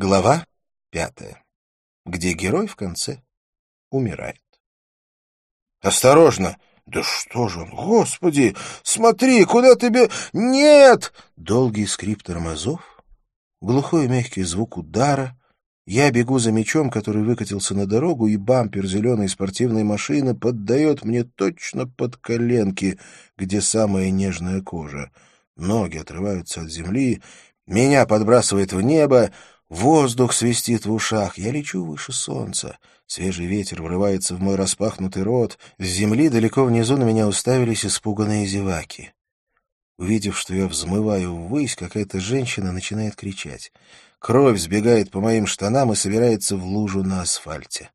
Глава пятая, где герой в конце умирает. «Осторожно! Да что же он, господи! Смотри, куда тебе... Нет!» Долгий скрип тормозов, глухой мягкий звук удара. Я бегу за мечом, который выкатился на дорогу, и бампер зеленой спортивной машины поддает мне точно под коленки, где самая нежная кожа. Ноги отрываются от земли, меня подбрасывает в небо, Воздух свистит в ушах, я лечу выше солнца. Свежий ветер врывается в мой распахнутый рот. С земли далеко внизу на меня уставились испуганные зеваки. Увидев, что я взмываю ввысь, какая-то женщина начинает кричать. Кровь сбегает по моим штанам и собирается в лужу на асфальте.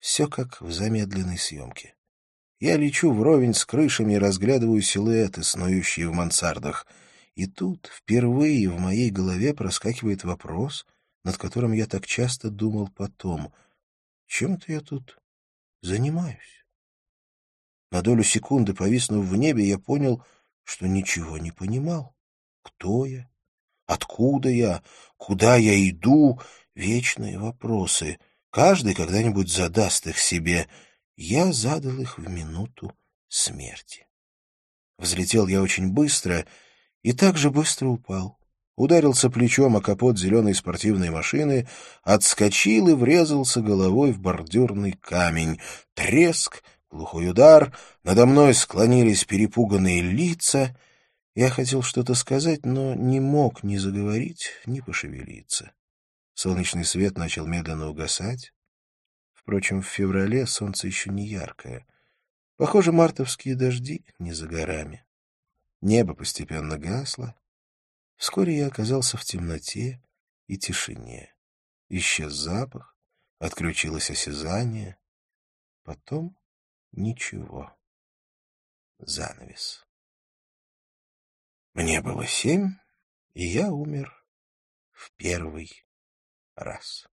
Все как в замедленной съемке. Я лечу вровень с крышами и разглядываю силуэты, снующие в мансардах. И тут впервые в моей голове проскакивает вопрос, над которым я так часто думал потом. Чем-то я тут занимаюсь. На долю секунды, повиснув в небе, я понял, что ничего не понимал. Кто я? Откуда я? Куда я иду? Вечные вопросы. Каждый когда-нибудь задаст их себе. Я задал их в минуту смерти. Взлетел я очень быстро и так же быстро упал ударился плечом о капот зеленой спортивной машины, отскочил и врезался головой в бордюрный камень. Треск, глухой удар, надо мной склонились перепуганные лица. Я хотел что-то сказать, но не мог ни заговорить, ни пошевелиться. Солнечный свет начал медленно угасать. Впрочем, в феврале солнце еще не яркое. Похоже, мартовские дожди не за горами. Небо постепенно гасло. Вскоре я оказался в темноте и тишине. Исчез запах, отключилось осязание. Потом ничего. Занавес. Мне было семь, и я умер в первый раз.